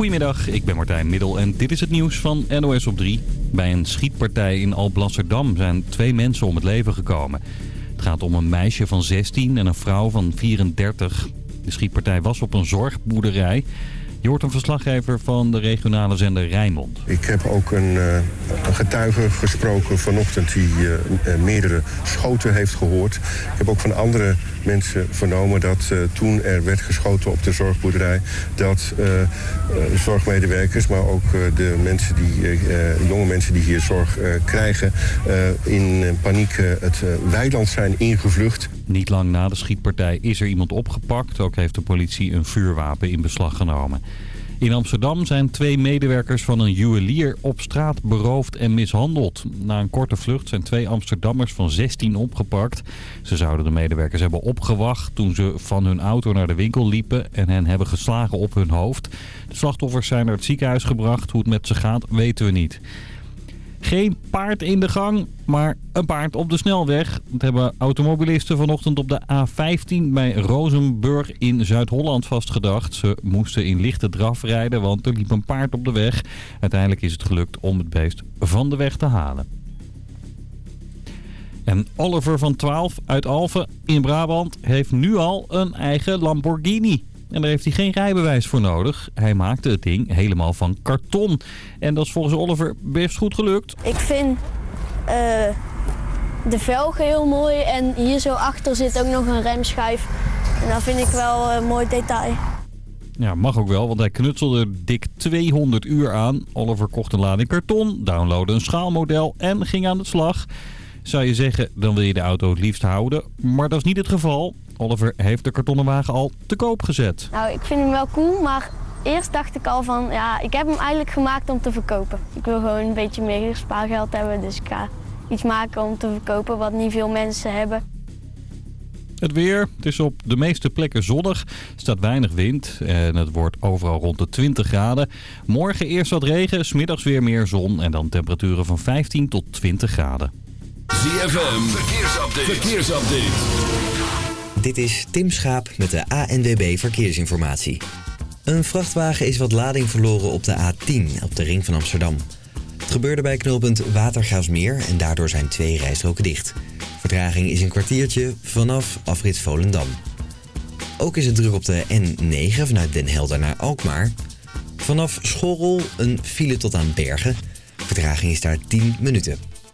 Goedemiddag, ik ben Martijn Middel en dit is het nieuws van NOS op 3. Bij een schietpartij in Alblasserdam zijn twee mensen om het leven gekomen. Het gaat om een meisje van 16 en een vrouw van 34. De schietpartij was op een zorgboerderij. Je hoort een verslaggever van de regionale zender Rijnmond. Ik heb ook een, een getuige gesproken vanochtend die uh, meerdere schoten heeft gehoord. Ik heb ook van andere mensen vernomen dat uh, toen er werd geschoten op de zorgboerderij... dat zorgmedewerkers, maar ook de mensen die, jonge mensen die hier zorg krijgen... in paniek het weiland zijn ingevlucht. Niet lang na de schietpartij is er iemand opgepakt. Ook heeft de politie een vuurwapen in beslag genomen. In Amsterdam zijn twee medewerkers van een juwelier op straat beroofd en mishandeld. Na een korte vlucht zijn twee Amsterdammers van 16 opgepakt. Ze zouden de medewerkers hebben opgewacht toen ze van hun auto naar de winkel liepen en hen hebben geslagen op hun hoofd. De slachtoffers zijn naar het ziekenhuis gebracht. Hoe het met ze gaat weten we niet. Geen paard in de gang, maar een paard op de snelweg. Dat hebben automobilisten vanochtend op de A15 bij Rozenburg in Zuid-Holland vastgedacht. Ze moesten in lichte draf rijden, want er liep een paard op de weg. Uiteindelijk is het gelukt om het beest van de weg te halen. En Oliver van 12 uit Alphen in Brabant heeft nu al een eigen Lamborghini. En daar heeft hij geen rijbewijs voor nodig. Hij maakte het ding helemaal van karton. En dat is volgens Oliver best goed gelukt. Ik vind uh, de velgen heel mooi. En hier zo achter zit ook nog een remschijf. En dat vind ik wel een mooi detail. Ja, mag ook wel, want hij knutselde dik 200 uur aan. Oliver kocht een lading karton, downloadde een schaalmodel en ging aan de slag. Zou je zeggen, dan wil je de auto het liefst houden. Maar dat is niet het geval. Oliver heeft de kartonnen wagen al te koop gezet. Nou, ik vind hem wel cool, maar eerst dacht ik al van... ja, ik heb hem eigenlijk gemaakt om te verkopen. Ik wil gewoon een beetje meer spaargeld hebben, dus ik ga iets maken om te verkopen wat niet veel mensen hebben. Het weer, het is op de meeste plekken zonnig. Er staat weinig wind en het wordt overal rond de 20 graden. Morgen eerst wat regen, smiddags weer meer zon en dan temperaturen van 15 tot 20 graden. ZFM, verkeersupdate. verkeersupdate. Dit is Tim Schaap met de ANWB Verkeersinformatie. Een vrachtwagen is wat lading verloren op de A10 op de ring van Amsterdam. Het gebeurde bij knooppunt Watergraafsmeer en daardoor zijn twee rijstroken dicht. Vertraging is een kwartiertje vanaf afrit Volendam. Ook is het druk op de N9 vanuit Den Helder naar Alkmaar. Vanaf Schorrel een file tot aan Bergen. Vertraging is daar 10 minuten.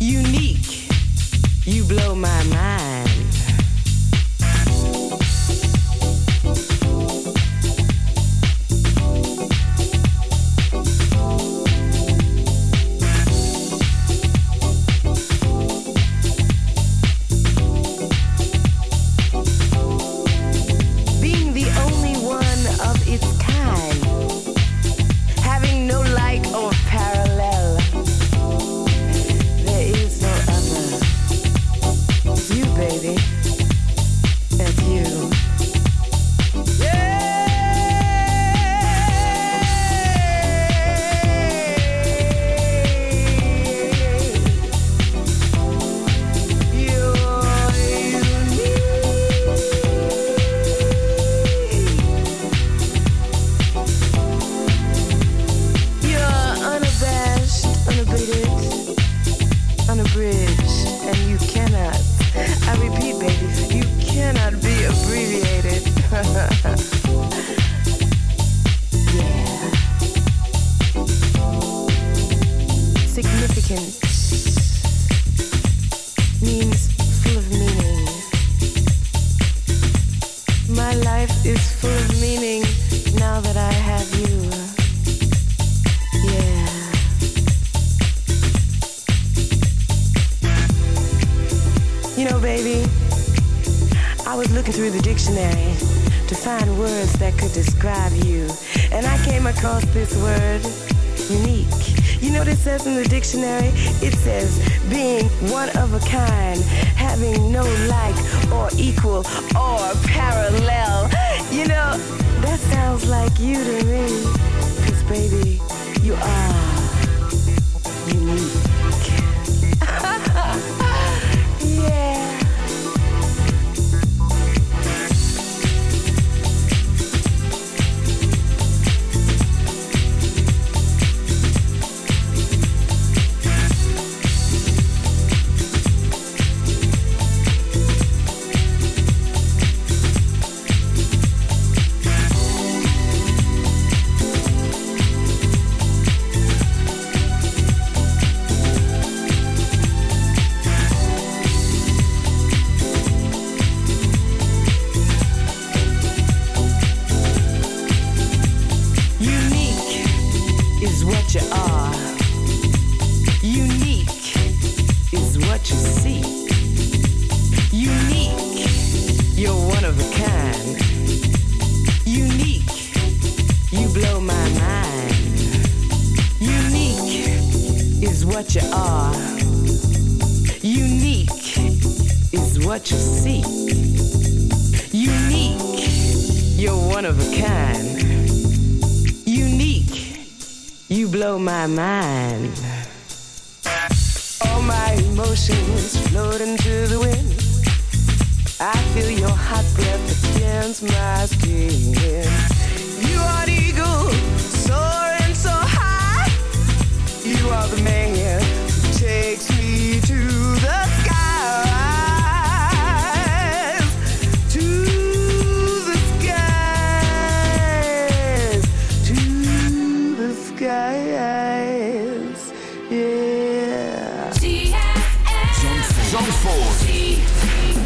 unique. You blow my mind. you to me. Cause baby, you are. Zandvoort.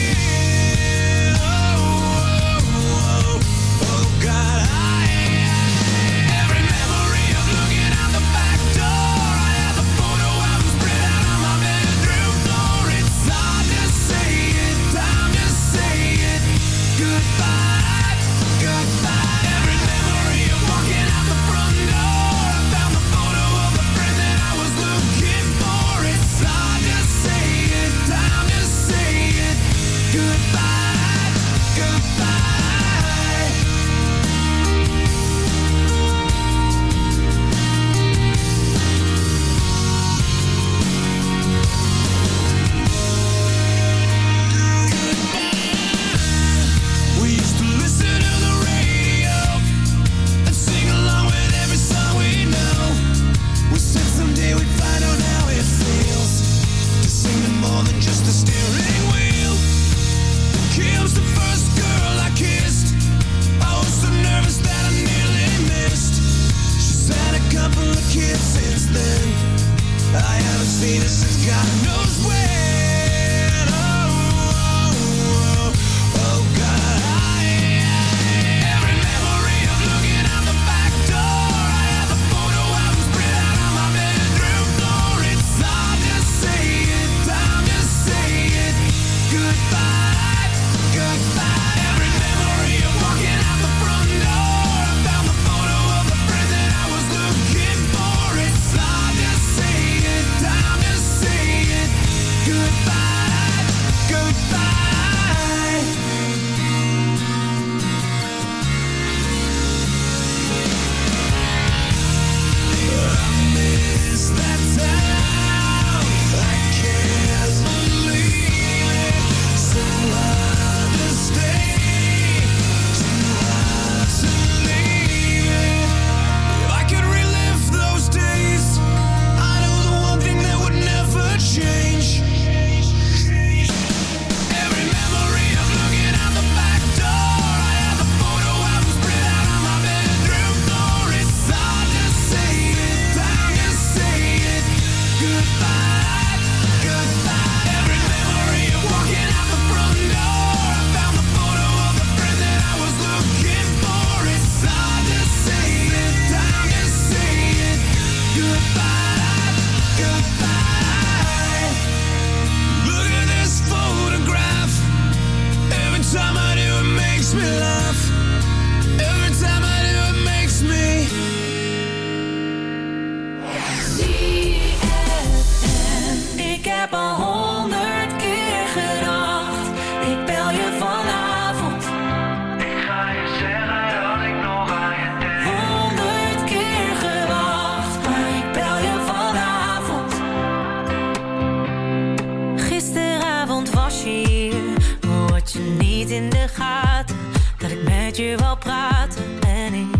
in de gaten dat ik met je wil praten en ik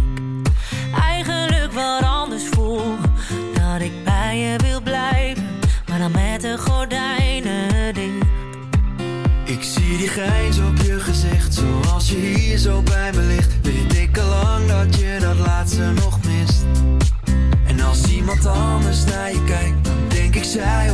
eigenlijk wat anders voel. Dat ik bij je wil blijven, maar dan met de gordijnen dicht. Ik zie die grijns op je gezicht, zoals je hier zo bij me ligt. Weet ik al lang dat je dat laatste nog mist. En als iemand anders naar je kijkt, dan denk ik zij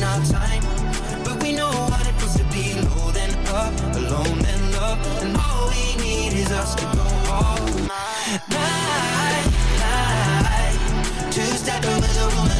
in our time, but we know what it feels to be low then up, alone then love, and all we need is us to go all night, night. Two stepping with a woman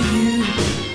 you.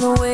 feel the way